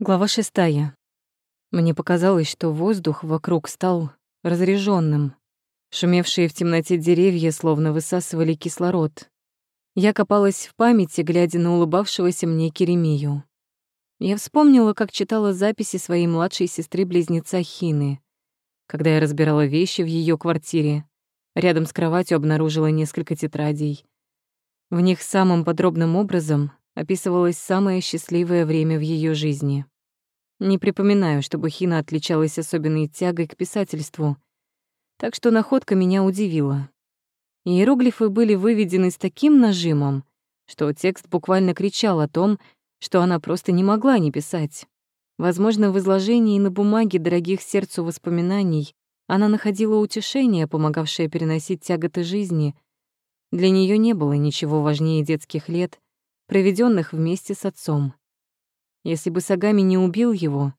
Глава шестая. Мне показалось, что воздух вокруг стал разреженным. Шумевшие в темноте деревья словно высасывали кислород. Я копалась в памяти, глядя на улыбавшегося мне Керемию. Я вспомнила, как читала записи своей младшей сестры-близнеца Хины. Когда я разбирала вещи в ее квартире, рядом с кроватью обнаружила несколько тетрадей. В них самым подробным образом описывалось самое счастливое время в ее жизни. Не припоминаю, чтобы Хина отличалась особенной тягой к писательству, так что находка меня удивила. Иероглифы были выведены с таким нажимом, что текст буквально кричал о том, что она просто не могла не писать. Возможно, в изложении на бумаге дорогих сердцу воспоминаний она находила утешение, помогавшее переносить тяготы жизни. Для нее не было ничего важнее детских лет, проведенных вместе с отцом. Если бы Сагами не убил его,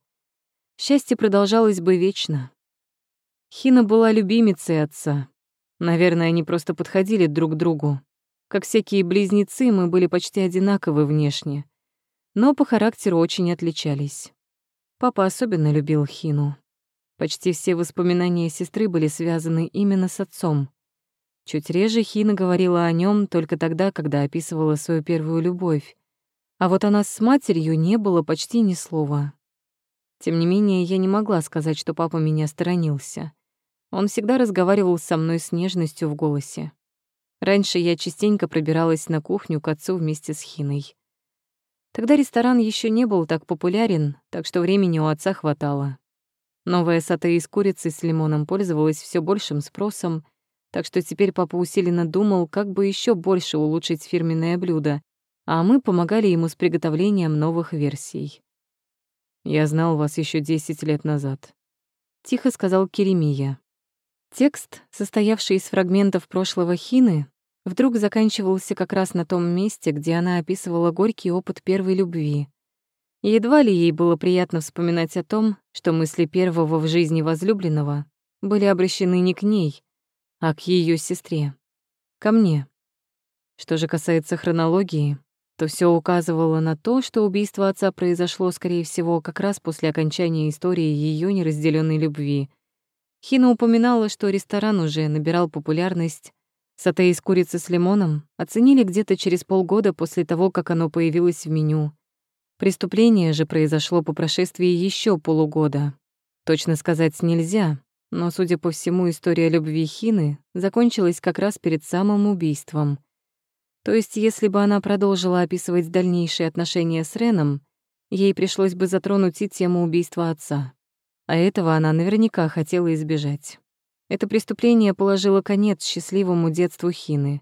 счастье продолжалось бы вечно. Хина была любимицей отца. Наверное, они просто подходили друг к другу. Как всякие близнецы, мы были почти одинаковы внешне, но по характеру очень отличались. Папа особенно любил Хину. Почти все воспоминания сестры были связаны именно с отцом. Чуть реже Хина говорила о нем только тогда, когда описывала свою первую любовь. А вот она с матерью не было почти ни слова. Тем не менее, я не могла сказать, что папа меня сторонился. Он всегда разговаривал со мной с нежностью в голосе. Раньше я частенько пробиралась на кухню к отцу вместе с Хиной. Тогда ресторан еще не был так популярен, так что времени у отца хватало. Новая сата из курицы с лимоном пользовалась все большим спросом — так что теперь папа усиленно думал, как бы еще больше улучшить фирменное блюдо, а мы помогали ему с приготовлением новых версий. «Я знал вас еще 10 лет назад», — тихо сказал Керемия. Текст, состоявший из фрагментов прошлого Хины, вдруг заканчивался как раз на том месте, где она описывала горький опыт первой любви. Едва ли ей было приятно вспоминать о том, что мысли первого в жизни возлюбленного были обращены не к ней, а к ее сестре. Ко мне. Что же касается хронологии, то все указывало на то, что убийство отца произошло, скорее всего, как раз после окончания истории ее неразделенной любви. Хина упоминала, что ресторан уже набирал популярность. Сате из курицы с лимоном оценили где-то через полгода после того, как оно появилось в меню. Преступление же произошло по прошествии еще полугода. Точно сказать нельзя, но, судя по всему, история любви Хины закончилась как раз перед самым убийством. То есть, если бы она продолжила описывать дальнейшие отношения с Реном, ей пришлось бы затронуть и тему убийства отца. А этого она наверняка хотела избежать. Это преступление положило конец счастливому детству Хины.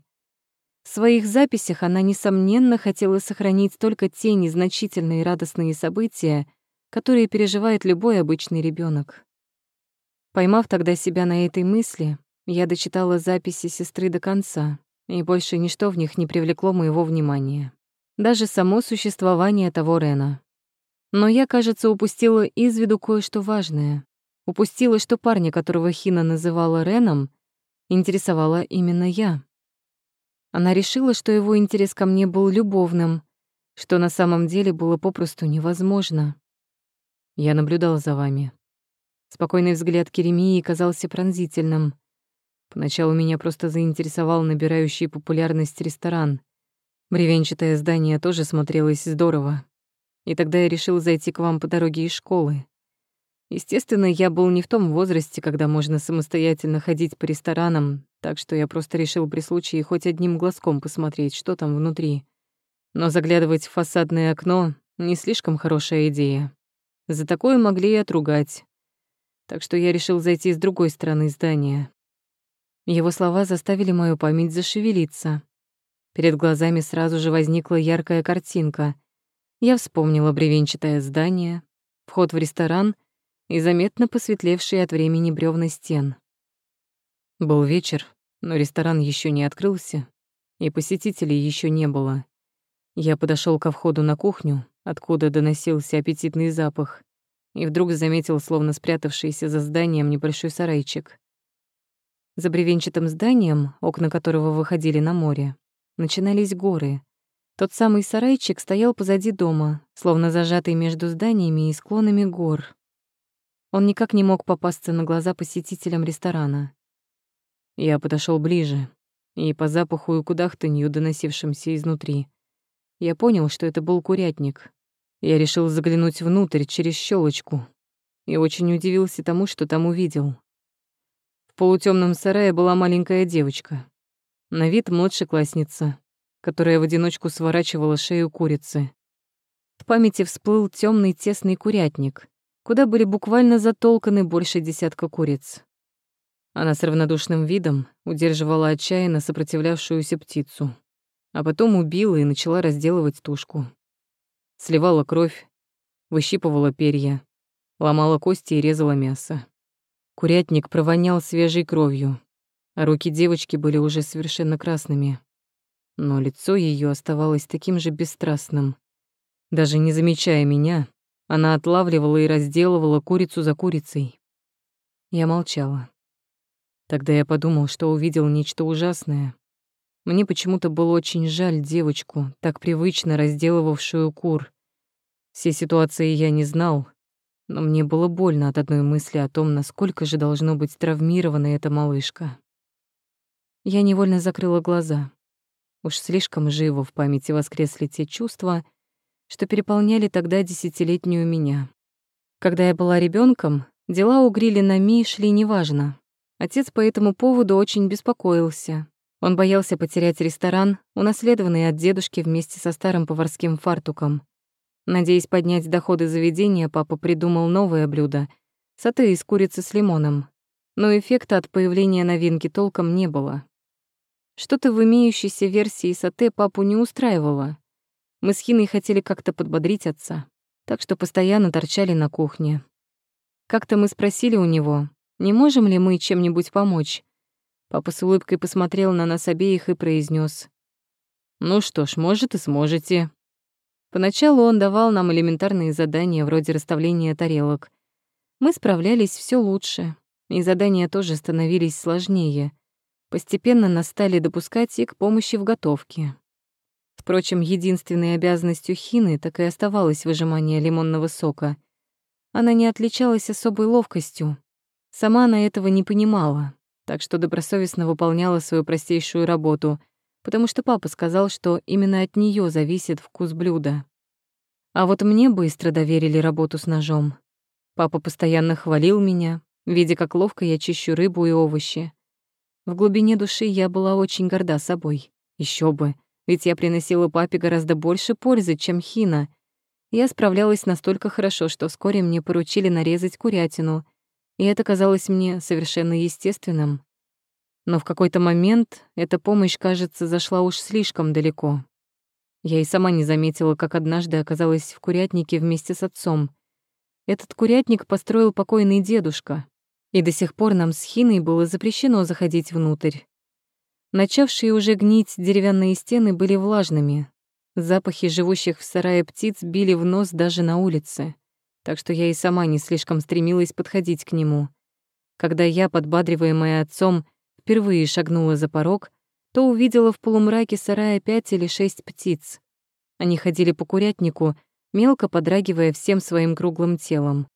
В своих записях она, несомненно, хотела сохранить только те незначительные радостные события, которые переживает любой обычный ребенок. Поймав тогда себя на этой мысли, я дочитала записи сестры до конца, и больше ничто в них не привлекло моего внимания. Даже само существование того Рена. Но я, кажется, упустила из виду кое-что важное. Упустила, что парня, которого Хина называла Реном, интересовала именно я. Она решила, что его интерес ко мне был любовным, что на самом деле было попросту невозможно. Я наблюдала за вами, Спокойный взгляд Керемии казался пронзительным. Поначалу меня просто заинтересовал набирающий популярность ресторан. Бревенчатое здание тоже смотрелось здорово. И тогда я решил зайти к вам по дороге из школы. Естественно, я был не в том возрасте, когда можно самостоятельно ходить по ресторанам, так что я просто решил при случае хоть одним глазком посмотреть, что там внутри. Но заглядывать в фасадное окно — не слишком хорошая идея. За такое могли и отругать так что я решил зайти с другой стороны здания. Его слова заставили мою память зашевелиться. Перед глазами сразу же возникла яркая картинка. Я вспомнила бревенчатое здание, вход в ресторан и заметно посветлевшие от времени бревна стен. Был вечер, но ресторан еще не открылся, и посетителей еще не было. Я подошел ко входу на кухню, откуда доносился аппетитный запах и вдруг заметил, словно спрятавшийся за зданием, небольшой сарайчик. За бревенчатым зданием, окна которого выходили на море, начинались горы. Тот самый сарайчик стоял позади дома, словно зажатый между зданиями и склонами гор. Он никак не мог попасться на глаза посетителям ресторана. Я подошел ближе, и по запаху и кудахтанью, доносившимся изнутри, я понял, что это был курятник. Я решил заглянуть внутрь через щелочку и очень удивился тому, что там увидел. В полутемном сарае была маленькая девочка. На вид младшеклассница, которая в одиночку сворачивала шею курицы. В памяти всплыл темный тесный курятник, куда были буквально затолканы больше десятка куриц. Она с равнодушным видом удерживала отчаянно сопротивлявшуюся птицу а потом убила и начала разделывать тушку. Сливала кровь, выщипывала перья, ломала кости и резала мясо. Курятник провонял свежей кровью, а руки девочки были уже совершенно красными. Но лицо ее оставалось таким же бесстрастным. Даже не замечая меня, она отлавливала и разделывала курицу за курицей. Я молчала. Тогда я подумал, что увидел нечто ужасное, мне почему-то было очень жаль девочку, так привычно разделывавшую кур. Все ситуации я не знал, но мне было больно от одной мысли о том, насколько же должно быть травмирована эта малышка. Я невольно закрыла глаза. Уж слишком живо в памяти воскресли те чувства, что переполняли тогда десятилетнюю меня. Когда я была ребенком, дела у Грилина Ми шли неважно. Отец по этому поводу очень беспокоился. Он боялся потерять ресторан, унаследованный от дедушки вместе со старым поварским фартуком. Надеясь поднять доходы заведения, папа придумал новое блюдо — сате из курицы с лимоном. Но эффекта от появления новинки толком не было. Что-то в имеющейся версии сате папу не устраивало. Мы с Хиной хотели как-то подбодрить отца, так что постоянно торчали на кухне. Как-то мы спросили у него, не можем ли мы чем-нибудь помочь, Папа с улыбкой посмотрел на нас обеих и произнес: «Ну что ж, может и сможете». Поначалу он давал нам элементарные задания вроде расставления тарелок. Мы справлялись все лучше, и задания тоже становились сложнее. Постепенно нас стали допускать и к помощи в готовке. Впрочем, единственной обязанностью Хины так и оставалось выжимание лимонного сока. Она не отличалась особой ловкостью. Сама она этого не понимала, так что добросовестно выполняла свою простейшую работу, потому что папа сказал, что именно от нее зависит вкус блюда. А вот мне быстро доверили работу с ножом. Папа постоянно хвалил меня, видя, как ловко я чищу рыбу и овощи. В глубине души я была очень горда собой. Еще бы, ведь я приносила папе гораздо больше пользы, чем хина. Я справлялась настолько хорошо, что вскоре мне поручили нарезать курятину — и это казалось мне совершенно естественным. Но в какой-то момент эта помощь, кажется, зашла уж слишком далеко. Я и сама не заметила, как однажды оказалась в курятнике вместе с отцом. Этот курятник построил покойный дедушка, и до сих пор нам с Хиной было запрещено заходить внутрь. Начавшие уже гнить деревянные стены были влажными. Запахи живущих в сарае птиц били в нос даже на улице так что я и сама не слишком стремилась подходить к нему. Когда я, подбадриваемая отцом, впервые шагнула за порог, то увидела в полумраке сарая пять или шесть птиц. Они ходили по курятнику, мелко подрагивая всем своим круглым телом.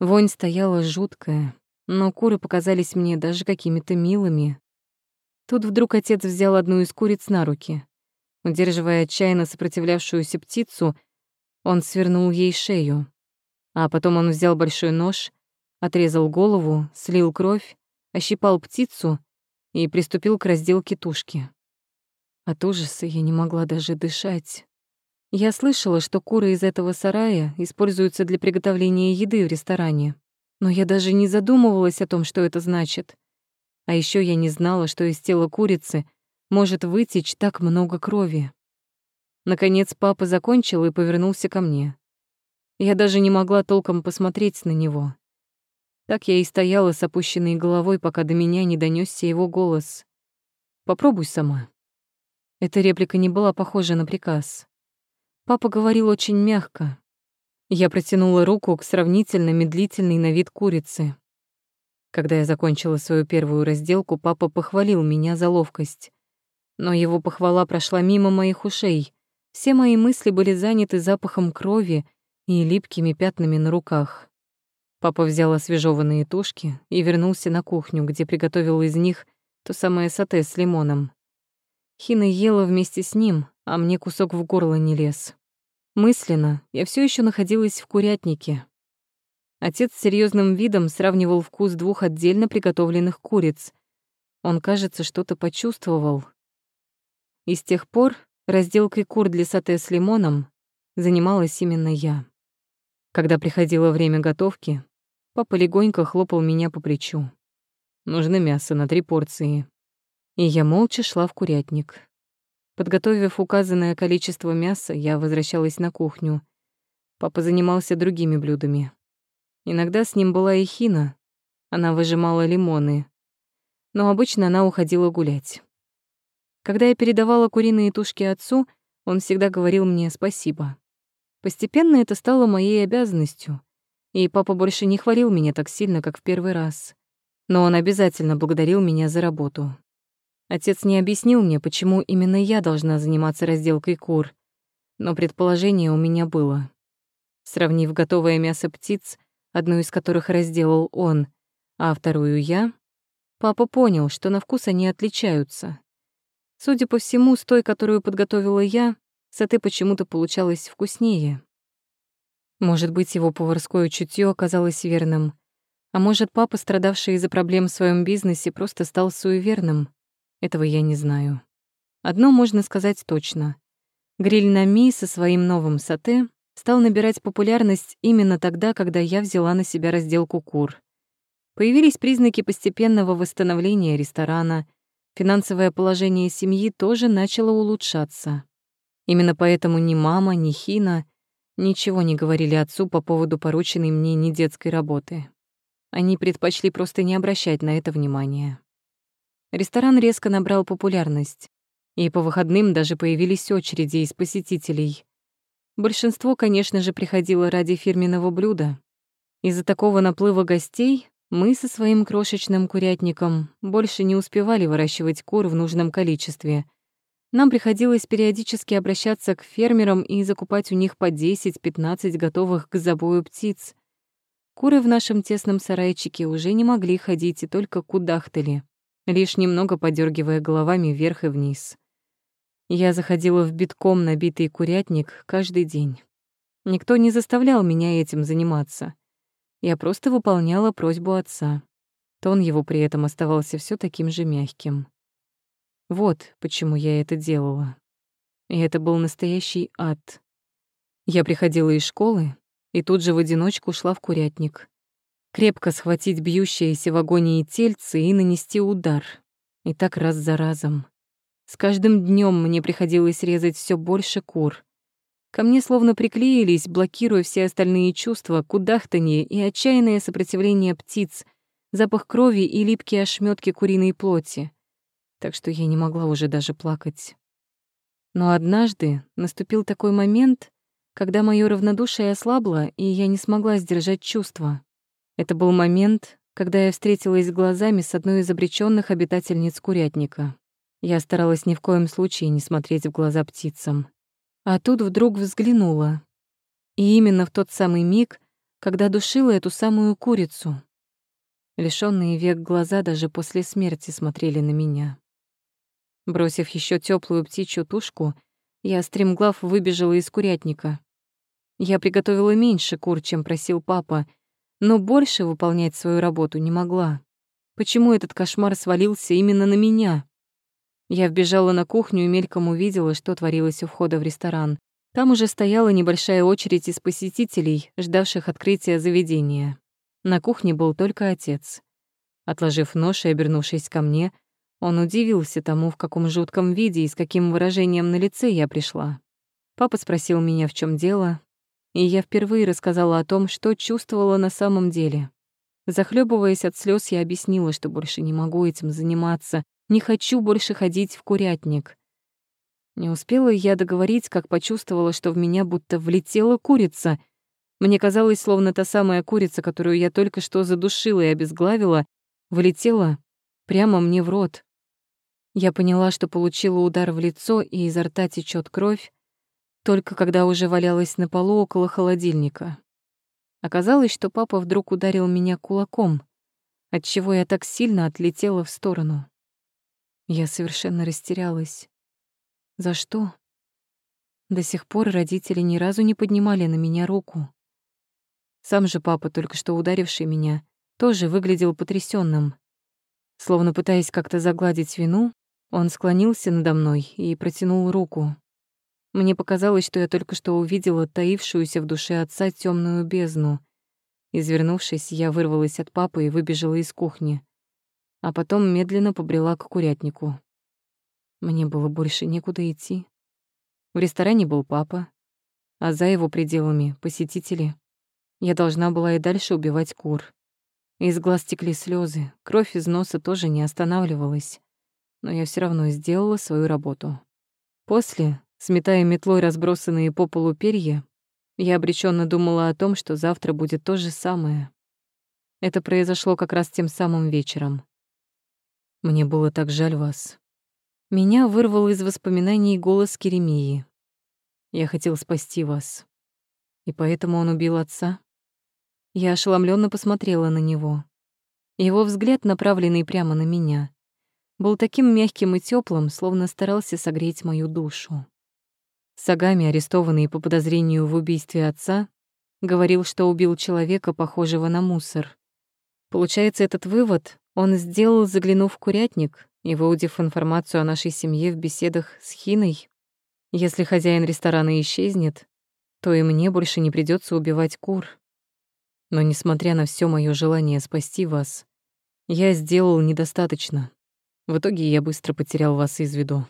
Вонь стояла жуткая, но куры показались мне даже какими-то милыми. Тут вдруг отец взял одну из куриц на руки. Удерживая отчаянно сопротивлявшуюся птицу, он свернул ей шею. А потом он взял большой нож, отрезал голову, слил кровь, ощипал птицу и приступил к разделке тушки. От ужаса я не могла даже дышать. Я слышала, что куры из этого сарая используются для приготовления еды в ресторане, но я даже не задумывалась о том, что это значит. А еще я не знала, что из тела курицы может вытечь так много крови. Наконец папа закончил и повернулся ко мне. Я даже не могла толком посмотреть на него. Так я и стояла с опущенной головой, пока до меня не донесся его голос. «Попробуй сама». Эта реплика не была похожа на приказ. Папа говорил очень мягко. Я протянула руку к сравнительно медлительной на вид курице. Когда я закончила свою первую разделку, папа похвалил меня за ловкость. Но его похвала прошла мимо моих ушей, Все мои мысли были заняты запахом крови и липкими пятнами на руках. Папа взял освежеванные тушки и вернулся на кухню, где приготовил из них то самое сате с лимоном. Хина ела вместе с ним, а мне кусок в горло не лез. Мысленно я все еще находилась в курятнике. Отец с серьезным видом сравнивал вкус двух отдельно приготовленных куриц. Он, кажется, что-то почувствовал. И с тех пор разделкой кур для сате с лимоном занималась именно я. Когда приходило время готовки, Папа легонько хлопал меня по плечу. Нужно мясо на три порции. И я молча шла в курятник. Подготовив указанное количество мяса, я возвращалась на кухню. Папа занимался другими блюдами. Иногда с ним была и Хина. Она выжимала лимоны. Но обычно она уходила гулять. Когда я передавала куриные тушки отцу, он всегда говорил мне спасибо. Постепенно это стало моей обязанностью — и папа больше не хвалил меня так сильно, как в первый раз. Но он обязательно благодарил меня за работу. Отец не объяснил мне, почему именно я должна заниматься разделкой кур, но предположение у меня было. Сравнив готовое мясо птиц, одну из которых разделал он, а вторую я, папа понял, что на вкус они отличаются. Судя по всему, с той, которую подготовила я, саты почему-то получалось вкуснее. Может быть, его поварское чутье оказалось верным. А может, папа, страдавший из-за проблем в своем бизнесе, просто стал суеверным. Этого я не знаю. Одно можно сказать точно. Гриль на Ми со своим новым сате стал набирать популярность именно тогда, когда я взяла на себя разделку кур. Появились признаки постепенного восстановления ресторана, финансовое положение семьи тоже начало улучшаться. Именно поэтому ни мама, ни Хина Ничего не говорили отцу по поводу порученной мне недетской работы. Они предпочли просто не обращать на это внимания. Ресторан резко набрал популярность, и по выходным даже появились очереди из посетителей. Большинство, конечно же, приходило ради фирменного блюда. Из-за такого наплыва гостей мы со своим крошечным курятником больше не успевали выращивать кур в нужном количестве, нам приходилось периодически обращаться к фермерам и закупать у них по 10-15 готовых к забою птиц. Куры в нашем тесном сарайчике уже не могли ходить и только кудахтали, лишь немного подергивая головами вверх и вниз. Я заходила в битком набитый курятник каждый день. Никто не заставлял меня этим заниматься. Я просто выполняла просьбу отца. Тон его при этом оставался все таким же мягким. Вот почему я это делала. И это был настоящий ад. Я приходила из школы и тут же в одиночку шла в курятник. Крепко схватить бьющееся в агонии тельце и нанести удар. И так раз за разом. С каждым днем мне приходилось резать все больше кур. Ко мне словно приклеились, блокируя все остальные чувства, кудахтанье и отчаянное сопротивление птиц, запах крови и липкие ошметки куриной плоти так что я не могла уже даже плакать. Но однажды наступил такой момент, когда моё равнодушие ослабло, и я не смогла сдержать чувства. Это был момент, когда я встретилась глазами с одной из обречённых обитательниц курятника. Я старалась ни в коем случае не смотреть в глаза птицам. А тут вдруг взглянула. И именно в тот самый миг, когда душила эту самую курицу. Лишённые век глаза даже после смерти смотрели на меня. Бросив еще теплую птичью тушку, я стремглав выбежала из курятника. Я приготовила меньше кур, чем просил папа, но больше выполнять свою работу не могла. Почему этот кошмар свалился именно на меня? Я вбежала на кухню и мельком увидела, что творилось у входа в ресторан. Там уже стояла небольшая очередь из посетителей, ждавших открытия заведения. На кухне был только отец. Отложив нож и обернувшись ко мне, он удивился тому, в каком жутком виде и с каким выражением на лице я пришла. Папа спросил меня, в чем дело, и я впервые рассказала о том, что чувствовала на самом деле. Захлебываясь от слез, я объяснила, что больше не могу этим заниматься, не хочу больше ходить в курятник. Не успела я договорить, как почувствовала, что в меня будто влетела курица. Мне казалось, словно та самая курица, которую я только что задушила и обезглавила, влетела прямо мне в рот. Я поняла, что получила удар в лицо, и изо рта течет кровь, только когда уже валялась на полу около холодильника. Оказалось, что папа вдруг ударил меня кулаком, отчего я так сильно отлетела в сторону. Я совершенно растерялась. За что? До сих пор родители ни разу не поднимали на меня руку. Сам же папа, только что ударивший меня, тоже выглядел потрясенным. Словно пытаясь как-то загладить вину, он склонился надо мной и протянул руку. Мне показалось, что я только что увидела таившуюся в душе отца темную бездну. Извернувшись, я вырвалась от папы и выбежала из кухни, а потом медленно побрела к курятнику. Мне было больше некуда идти. В ресторане был папа, а за его пределами — посетители. Я должна была и дальше убивать кур. Из глаз текли слезы, кровь из носа тоже не останавливалась. Но я все равно сделала свою работу. После, Сметая метлой разбросанные по полу перья, я обреченно думала о том, что завтра будет то же самое. Это произошло как раз тем самым вечером. Мне было так жаль вас. Меня вырвал из воспоминаний голос Керемии. Я хотел спасти вас. И поэтому он убил отца? Я ошеломленно посмотрела на него. Его взгляд, направленный прямо на меня, был таким мягким и теплым, словно старался согреть мою душу. Сагами, арестованный по подозрению в убийстве отца, говорил, что убил человека, похожего на мусор. Получается, этот вывод он сделал, заглянув в курятник и выудив информацию о нашей семье в беседах с Хиной. Если хозяин ресторана исчезнет, то и мне больше не придется убивать кур. Но несмотря на все мое желание спасти вас, я сделал недостаточно. В итоге я быстро потерял вас из виду.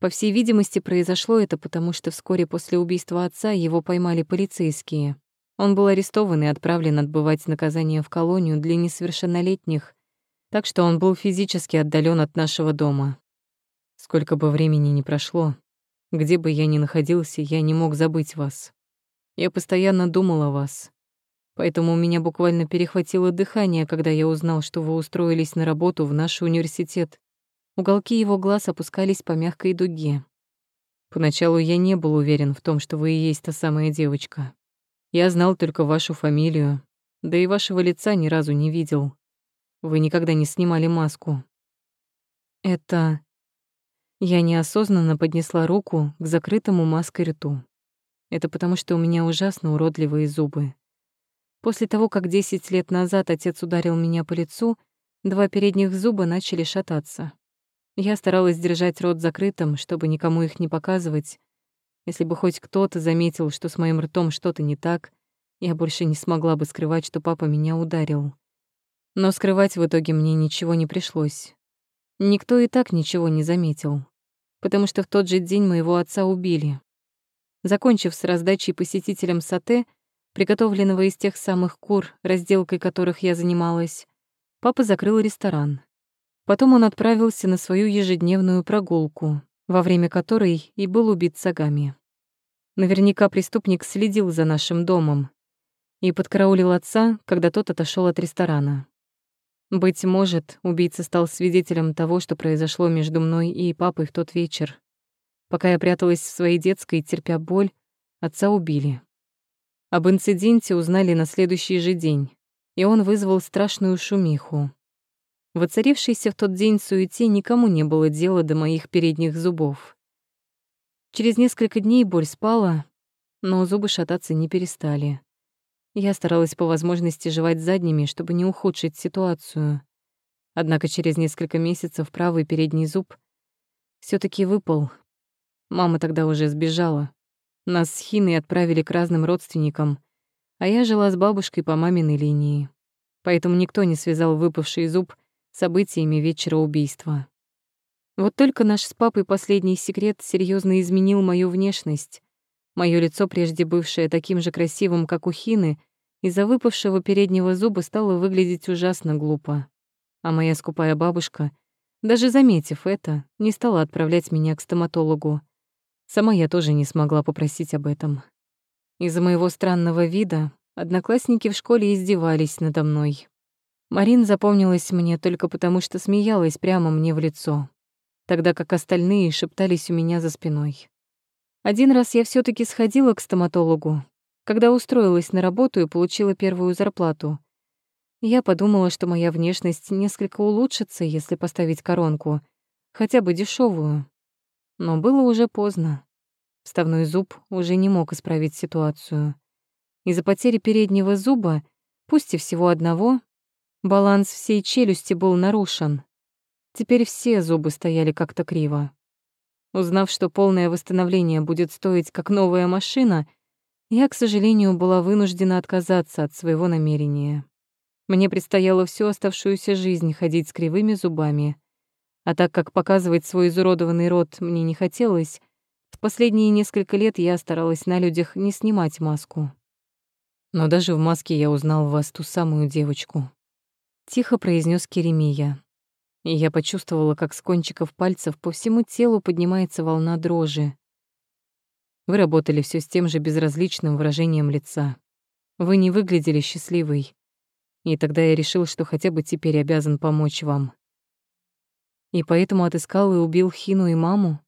По всей видимости, произошло это потому, что вскоре после убийства отца его поймали полицейские. Он был арестован и отправлен отбывать наказание в колонию для несовершеннолетних, так что он был физически отдален от нашего дома. Сколько бы времени ни прошло, где бы я ни находился, я не мог забыть вас. Я постоянно думал о вас. Поэтому у меня буквально перехватило дыхание, когда я узнал, что вы устроились на работу в наш университет. Уголки его глаз опускались по мягкой дуге. Поначалу я не был уверен в том, что вы и есть та самая девочка. Я знал только вашу фамилию, да и вашего лица ни разу не видел. Вы никогда не снимали маску. Это... Я неосознанно поднесла руку к закрытому маской рту. Это потому, что у меня ужасно уродливые зубы. После того, как 10 лет назад отец ударил меня по лицу, два передних зуба начали шататься. Я старалась держать рот закрытым, чтобы никому их не показывать. Если бы хоть кто-то заметил, что с моим ртом что-то не так, я больше не смогла бы скрывать, что папа меня ударил. Но скрывать в итоге мне ничего не пришлось. Никто и так ничего не заметил, потому что в тот же день моего отца убили. Закончив с раздачей посетителям сате, приготовленного из тех самых кур, разделкой которых я занималась, папа закрыл ресторан. Потом он отправился на свою ежедневную прогулку, во время которой и был убит сагами. Наверняка преступник следил за нашим домом и подкараулил отца, когда тот отошел от ресторана. Быть может, убийца стал свидетелем того, что произошло между мной и папой в тот вечер. Пока я пряталась в своей детской, терпя боль, отца убили. Об инциденте узнали на следующий же день, и он вызвал страшную шумиху. В оцарившейся в тот день суете никому не было дела до моих передних зубов. Через несколько дней боль спала, но зубы шататься не перестали. Я старалась по возможности жевать задними, чтобы не ухудшить ситуацию. Однако через несколько месяцев правый передний зуб все таки выпал. Мама тогда уже сбежала. Нас с Хиной отправили к разным родственникам, а я жила с бабушкой по маминой линии. Поэтому никто не связал выпавший зуб событиями вечера убийства. Вот только наш с папой последний секрет серьезно изменил мою внешность. Мое лицо, прежде бывшее таким же красивым, как у Хины, из-за выпавшего переднего зуба стало выглядеть ужасно глупо. А моя скупая бабушка, даже заметив это, не стала отправлять меня к стоматологу. Сама я тоже не смогла попросить об этом. Из-за моего странного вида одноклассники в школе издевались надо мной. Марин запомнилась мне только потому, что смеялась прямо мне в лицо, тогда как остальные шептались у меня за спиной. Один раз я все таки сходила к стоматологу, когда устроилась на работу и получила первую зарплату. Я подумала, что моя внешность несколько улучшится, если поставить коронку, хотя бы дешевую. Но было уже поздно. Вставной зуб уже не мог исправить ситуацию. Из-за потери переднего зуба, пусть и всего одного, баланс всей челюсти был нарушен. Теперь все зубы стояли как-то криво. Узнав, что полное восстановление будет стоить как новая машина, я, к сожалению, была вынуждена отказаться от своего намерения. Мне предстояло всю оставшуюся жизнь ходить с кривыми зубами. А так как показывать свой изуродованный рот мне не хотелось, в последние несколько лет я старалась на людях не снимать маску. Но даже в маске я узнал в вас ту самую девочку. Тихо произнес Керемия. И я почувствовала, как с кончиков пальцев по всему телу поднимается волна дрожи. Вы работали все с тем же безразличным выражением лица. Вы не выглядели счастливой. И тогда я решил, что хотя бы теперь обязан помочь вам. И поэтому отыскал и убил Хину и маму.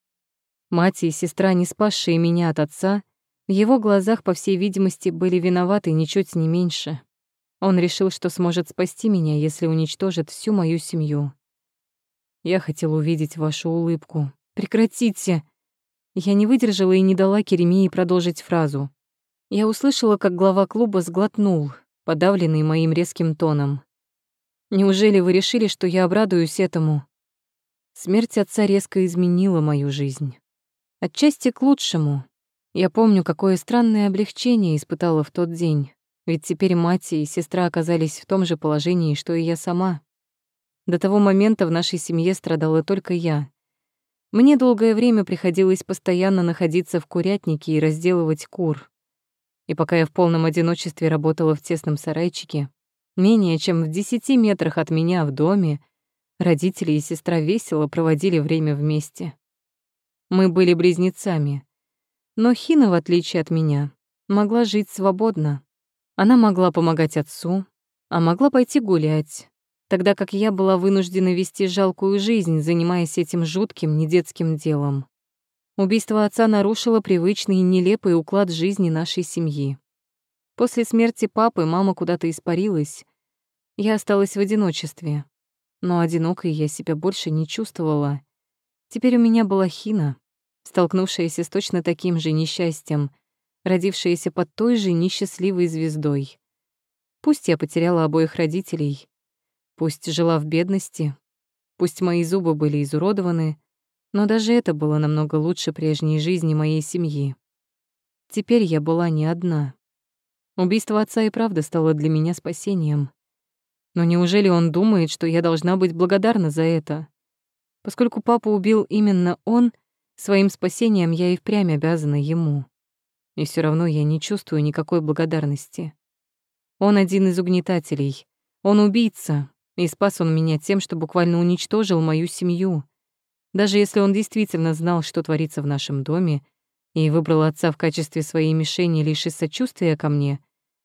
Мать и сестра, не спасшие меня от отца, в его глазах, по всей видимости, были виноваты ничуть не меньше. Он решил, что сможет спасти меня, если уничтожит всю мою семью. Я хотел увидеть вашу улыбку. Прекратите! Я не выдержала и не дала Керемии продолжить фразу. Я услышала, как глава клуба сглотнул, подавленный моим резким тоном. «Неужели вы решили, что я обрадуюсь этому?» Смерть отца резко изменила мою жизнь. Отчасти к лучшему. Я помню, какое странное облегчение испытала в тот день, ведь теперь мать и сестра оказались в том же положении, что и я сама. До того момента в нашей семье страдала только я. Мне долгое время приходилось постоянно находиться в курятнике и разделывать кур. И пока я в полном одиночестве работала в тесном сарайчике, менее чем в десяти метрах от меня в доме, родители и сестра весело проводили время вместе. Мы были близнецами. Но Хина, в отличие от меня, могла жить свободно. Она могла помогать отцу, а могла пойти гулять, тогда как я была вынуждена вести жалкую жизнь, занимаясь этим жутким, недетским делом. Убийство отца нарушило привычный и нелепый уклад жизни нашей семьи. После смерти папы мама куда-то испарилась. Я осталась в одиночестве. Но одинокой я себя больше не чувствовала. Теперь у меня была Хина, столкнувшаяся с точно таким же несчастьем, родившаяся под той же несчастливой звездой. Пусть я потеряла обоих родителей, пусть жила в бедности, пусть мои зубы были изуродованы, но даже это было намного лучше прежней жизни моей семьи. Теперь я была не одна. Убийство отца и правда стало для меня спасением. Но неужели он думает, что я должна быть благодарна за это? Поскольку папу убил именно он, своим спасением я и впрямь обязана ему. И все равно я не чувствую никакой благодарности. Он один из угнетателей. Он убийца, и спас он меня тем, что буквально уничтожил мою семью. Даже если он действительно знал, что творится в нашем доме, и выбрал отца в качестве своей мишени лишь из сочувствия ко мне,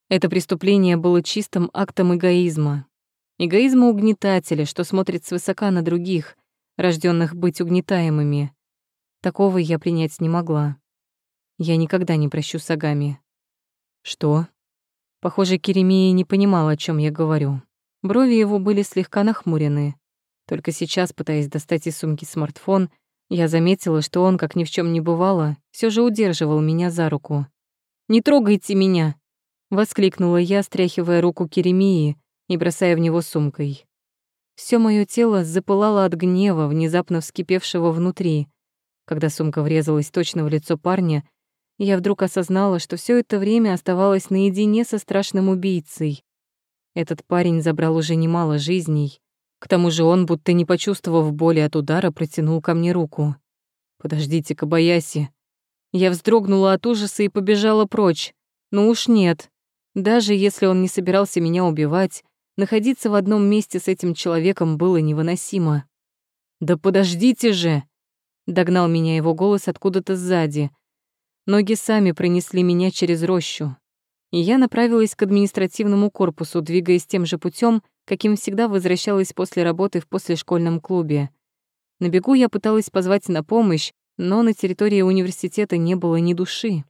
это преступление было чистым актом эгоизма. Эгоизма угнетателя, что смотрит свысока на других, рожденных быть угнетаемыми. Такого я принять не могла. Я никогда не прощу Сагами. Что? Похоже, Керемия не понимал, о чем я говорю. Брови его были слегка нахмурены. Только сейчас, пытаясь достать из сумки смартфон, я заметила, что он, как ни в чем не бывало, все же удерживал меня за руку. «Не трогайте меня!» — воскликнула я, стряхивая руку Керемии и бросая в него сумкой. Все мое тело запылало от гнева, внезапно вскипевшего внутри. Когда сумка врезалась точно в лицо парня, я вдруг осознала, что все это время оставалась наедине со страшным убийцей. Этот парень забрал уже немало жизней, к тому же он, будто не почувствовав боли от удара, протянул ко мне руку. «Подождите, Кабаяси». Я вздрогнула от ужаса и побежала прочь. Ну уж нет. Даже если он не собирался меня убивать, находиться в одном месте с этим человеком было невыносимо. «Да подождите же!» Догнал меня его голос откуда-то сзади. Ноги сами пронесли меня через рощу. И я направилась к административному корпусу, двигаясь тем же путем, каким всегда возвращалась после работы в послешкольном клубе. На бегу я пыталась позвать на помощь, но на территории университета не было ни души.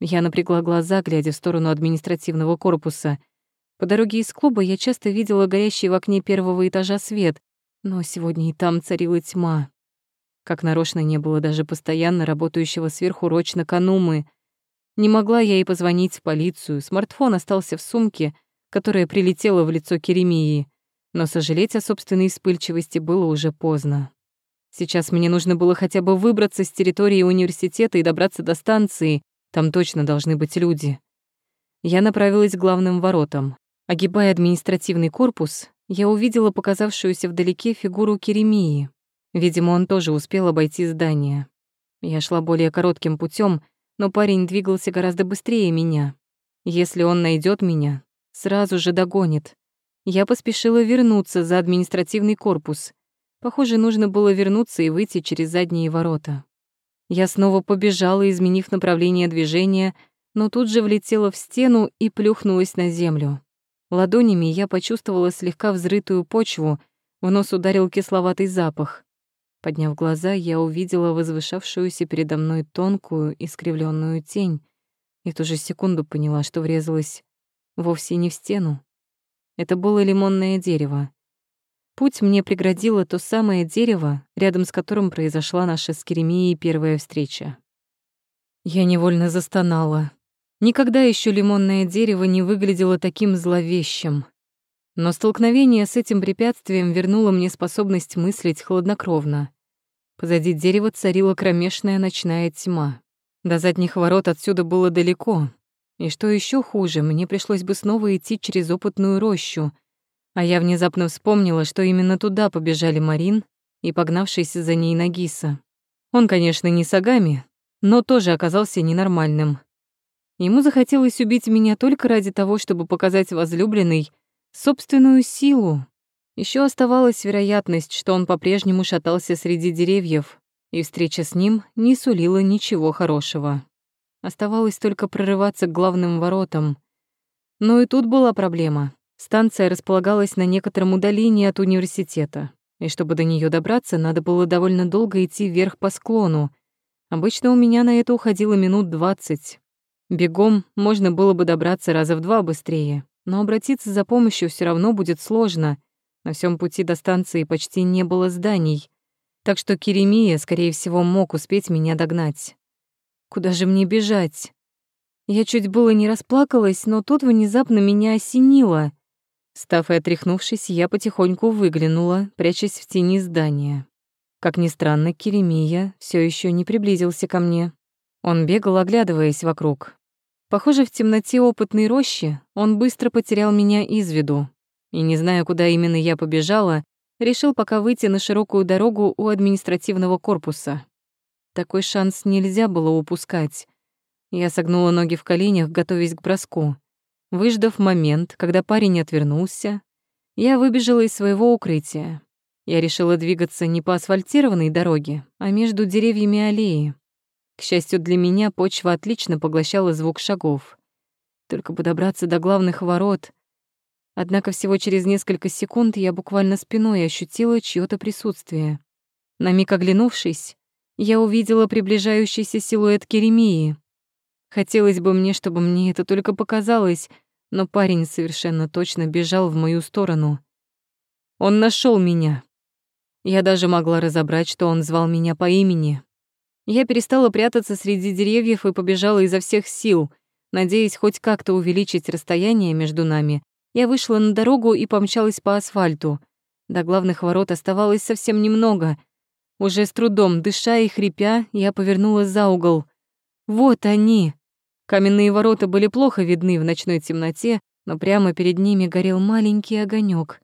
Я напрягла глаза, глядя в сторону административного корпуса. По дороге из клуба я часто видела горящий в окне первого этажа свет, но сегодня и там царила тьма. Как нарочно не было даже постоянно работающего сверхурочно канумы. Не могла я и позвонить в полицию, смартфон остался в сумке, которая прилетела в лицо Керемии, но сожалеть о собственной вспыльчивости было уже поздно. Сейчас мне нужно было хотя бы выбраться с территории университета и добраться до станции, там точно должны быть люди. Я направилась к главным воротам. Огибая административный корпус, я увидела показавшуюся вдалеке фигуру Керемии. Видимо, он тоже успел обойти здание. Я шла более коротким путем, но парень двигался гораздо быстрее меня. Если он найдет меня, сразу же догонит. Я поспешила вернуться за административный корпус. Похоже, нужно было вернуться и выйти через задние ворота. Я снова побежала, изменив направление движения, но тут же влетела в стену и плюхнулась на землю. Ладонями я почувствовала слегка взрытую почву, в нос ударил кисловатый запах. Подняв глаза, я увидела возвышавшуюся передо мной тонкую, искривленную тень, и в ту же секунду поняла, что врезалась вовсе не в стену. Это было лимонное дерево. Путь мне преградило то самое дерево, рядом с которым произошла наша с Керемией первая встреча. Я невольно застонала. Никогда еще лимонное дерево не выглядело таким зловещим. Но столкновение с этим препятствием вернуло мне способность мыслить хладнокровно. Позади дерева царила кромешная ночная тьма. До задних ворот отсюда было далеко. И что еще хуже, мне пришлось бы снова идти через опытную рощу, а я внезапно вспомнила, что именно туда побежали Марин и погнавшийся за ней Нагиса. Он, конечно, не Сагами, но тоже оказался ненормальным. Ему захотелось убить меня только ради того, чтобы показать возлюбленной собственную силу. Еще оставалась вероятность, что он по-прежнему шатался среди деревьев, и встреча с ним не сулила ничего хорошего. Оставалось только прорываться к главным воротам. Но и тут была проблема. Станция располагалась на некотором удалении от университета, и чтобы до нее добраться, надо было довольно долго идти вверх по склону. Обычно у меня на это уходило минут двадцать. Бегом можно было бы добраться раза в два быстрее, но обратиться за помощью все равно будет сложно. На всем пути до станции почти не было зданий, так что Керемия, скорее всего, мог успеть меня догнать. Куда же мне бежать? Я чуть было не расплакалась, но тут внезапно меня осенило — Став и отряхнувшись, я потихоньку выглянула, прячась в тени здания. Как ни странно, Керемия все еще не приблизился ко мне. Он бегал, оглядываясь вокруг. Похоже, в темноте опытной рощи он быстро потерял меня из виду. И, не зная, куда именно я побежала, решил пока выйти на широкую дорогу у административного корпуса. Такой шанс нельзя было упускать. Я согнула ноги в коленях, готовясь к броску. Выждав момент, когда парень отвернулся, я выбежала из своего укрытия. Я решила двигаться не по асфальтированной дороге, а между деревьями аллеи. К счастью для меня, почва отлично поглощала звук шагов. Только бы добраться до главных ворот. Однако всего через несколько секунд я буквально спиной ощутила чьё то присутствие. На миг оглянувшись, я увидела приближающийся силуэт Керемии. Хотелось бы мне, чтобы мне это только показалось, но парень совершенно точно бежал в мою сторону. Он нашел меня. Я даже могла разобрать, что он звал меня по имени. Я перестала прятаться среди деревьев и побежала изо всех сил, надеясь хоть как-то увеличить расстояние между нами. Я вышла на дорогу и помчалась по асфальту. До главных ворот оставалось совсем немного. Уже с трудом, дыша и хрипя, я повернула за угол. Вот они! Каменные ворота были плохо видны в ночной темноте, но прямо перед ними горел маленький огонек.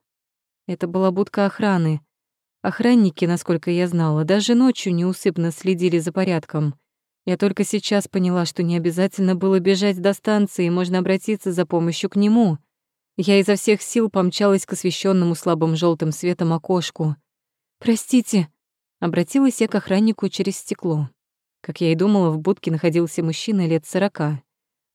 Это была будка охраны. Охранники, насколько я знала, даже ночью неусыпно следили за порядком. Я только сейчас поняла, что не обязательно было бежать до станции, можно обратиться за помощью к нему. Я изо всех сил помчалась к освещенному слабым желтым светом окошку. «Простите», — обратилась я к охраннику через стекло. Как я и думала, в будке находился мужчина лет сорока.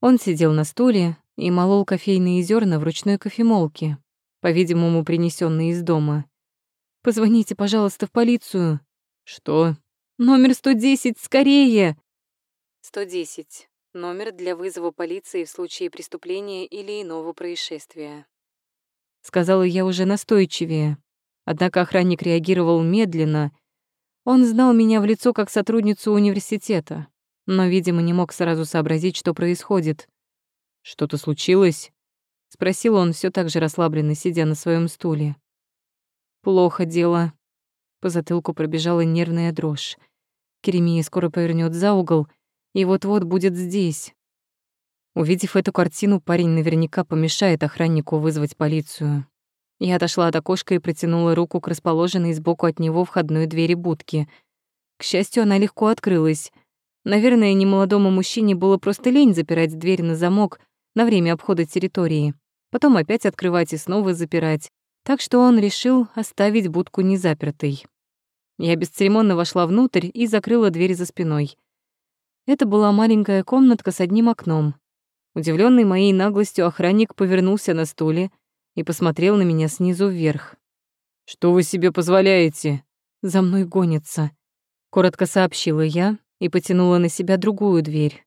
Он сидел на стуле и молол кофейные зерна в ручной кофемолке, по-видимому, принесенные из дома. «Позвоните, пожалуйста, в полицию». «Что?» Номер 110, скорее!» 110. Номер для вызова полиции в случае преступления или иного происшествия. Сказала я уже настойчивее. Однако охранник реагировал медленно. Он знал меня в лицо как сотрудницу университета, но, видимо, не мог сразу сообразить, что происходит. «Что-то случилось?» — спросил он, все так же расслабленно, сидя на своем стуле. «Плохо дело». По затылку пробежала нервная дрожь. Керемия скоро повернет за угол и вот-вот будет здесь. Увидев эту картину, парень наверняка помешает охраннику вызвать полицию. Я отошла от окошка и протянула руку к расположенной сбоку от него входной двери будки. К счастью, она легко открылась. Наверное, немолодому мужчине было просто лень запирать дверь на замок на время обхода территории, потом опять открывать и снова запирать, так что он решил оставить будку незапертой. Я бесцеремонно вошла внутрь и закрыла дверь за спиной. Это была маленькая комнатка с одним окном. Удивленный моей наглостью охранник повернулся на стуле и посмотрел на меня снизу вверх. «Что вы себе позволяете?» «За мной гонится», — коротко сообщила я и потянула на себя другую дверь.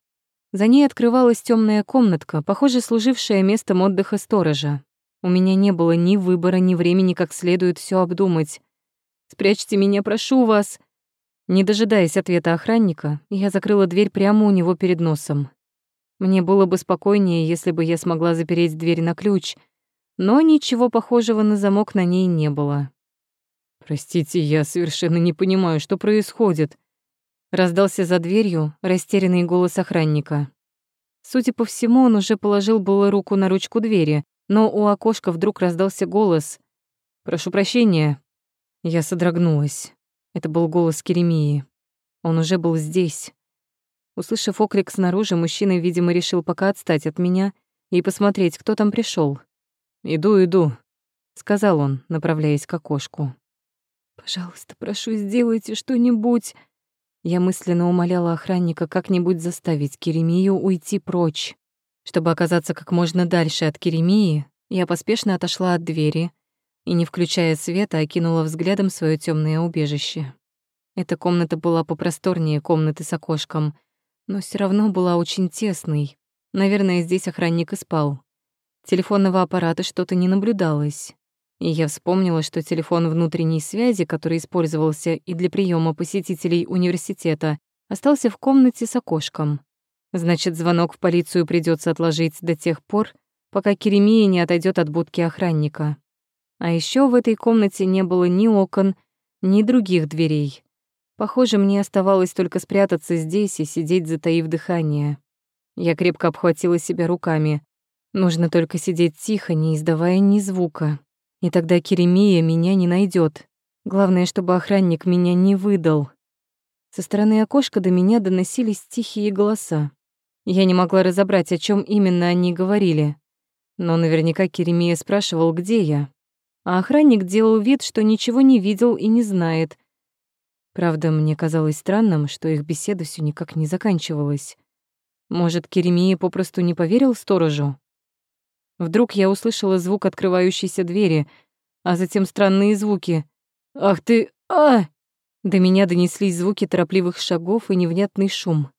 За ней открывалась темная комнатка, похоже, служившая местом отдыха сторожа. У меня не было ни выбора, ни времени как следует все обдумать. «Спрячьте меня, прошу вас!» Не дожидаясь ответа охранника, я закрыла дверь прямо у него перед носом. Мне было бы спокойнее, если бы я смогла запереть дверь на ключ, но ничего похожего на замок на ней не было. «Простите, я совершенно не понимаю, что происходит», — раздался за дверью растерянный голос охранника. Судя по всему, он уже положил было руку на ручку двери, но у окошка вдруг раздался голос. «Прошу прощения». Я содрогнулась. Это был голос Керемии. Он уже был здесь. Услышав окрик снаружи, мужчина, видимо, решил пока отстать от меня и посмотреть, кто там пришел. «Иду, иду», — сказал он, направляясь к окошку. «Пожалуйста, прошу, сделайте что-нибудь». Я мысленно умоляла охранника как-нибудь заставить Керемию уйти прочь. Чтобы оказаться как можно дальше от Керемии, я поспешно отошла от двери и, не включая света, окинула взглядом свое темное убежище. Эта комната была попросторнее комнаты с окошком — но все равно была очень тесной. Наверное, здесь охранник и спал. Телефонного аппарата что-то не наблюдалось. И я вспомнила, что телефон внутренней связи, который использовался и для приема посетителей университета, остался в комнате с окошком. Значит, звонок в полицию придется отложить до тех пор, пока Керемия не отойдет от будки охранника. А еще в этой комнате не было ни окон, ни других дверей. Похоже, мне оставалось только спрятаться здесь и сидеть, затаив дыхание. Я крепко обхватила себя руками. Нужно только сидеть тихо, не издавая ни звука. И тогда Керемия меня не найдет. Главное, чтобы охранник меня не выдал. Со стороны окошка до меня доносились тихие голоса. Я не могла разобрать, о чем именно они говорили. Но наверняка Керемия спрашивал, где я. А охранник делал вид, что ничего не видел и не знает — Правда, мне казалось странным, что их беседа все никак не заканчивалась. Может, Керемия попросту не поверил сторожу? Вдруг я услышала звук открывающейся двери, а затем странные звуки. «Ах ты... а!» До меня донеслись звуки торопливых шагов и невнятный шум.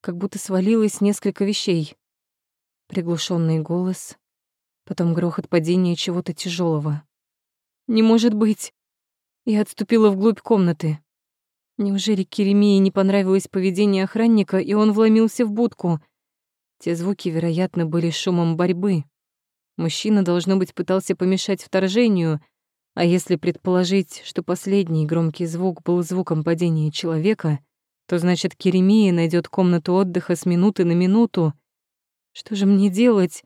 Как будто свалилось несколько вещей. Приглушенный голос, потом грохот падения чего-то тяжелого. «Не может быть!» Я отступила вглубь комнаты. Неужели Керемии не понравилось поведение охранника, и он вломился в будку? Те звуки, вероятно, были шумом борьбы. Мужчина, должно быть, пытался помешать вторжению, а если предположить, что последний громкий звук был звуком падения человека, то значит, Керемия найдет комнату отдыха с минуты на минуту. Что же мне делать?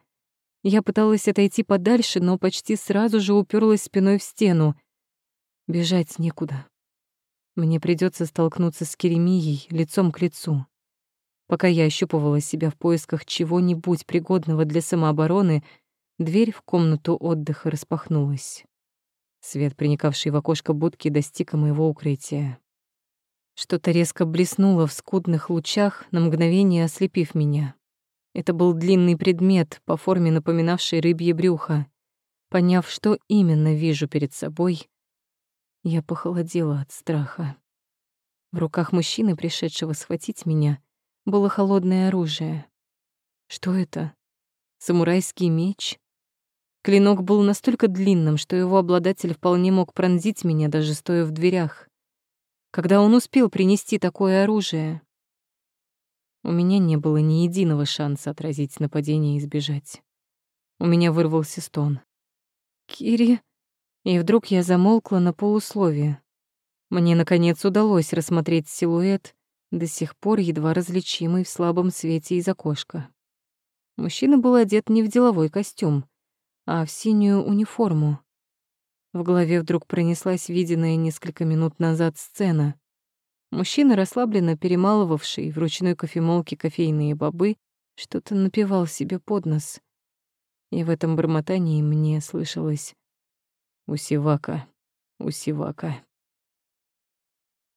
Я пыталась отойти подальше, но почти сразу же уперлась спиной в стену. Бежать некуда. Мне придется столкнуться с Керемией лицом к лицу. Пока я ощупывала себя в поисках чего-нибудь пригодного для самообороны, дверь в комнату отдыха распахнулась. Свет, проникавший в окошко будки, достиг моего укрытия. Что-то резко блеснуло в скудных лучах, на мгновение ослепив меня. Это был длинный предмет, по форме напоминавший рыбье брюхо. Поняв, что именно вижу перед собой, я похолодела от страха. В руках мужчины, пришедшего схватить меня, было холодное оружие. Что это? Самурайский меч? Клинок был настолько длинным, что его обладатель вполне мог пронзить меня, даже стоя в дверях. Когда он успел принести такое оружие? У меня не было ни единого шанса отразить нападение и избежать. У меня вырвался стон. «Кири...» И вдруг я замолкла на полусловие. Мне, наконец, удалось рассмотреть силуэт, до сих пор едва различимый в слабом свете из окошка. Мужчина был одет не в деловой костюм, а в синюю униформу. В голове вдруг пронеслась виденная несколько минут назад сцена. Мужчина, расслабленно перемалывавший в ручной кофемолке кофейные бобы, что-то напевал себе под нос. И в этом бормотании мне слышалось «Усивака, усивака».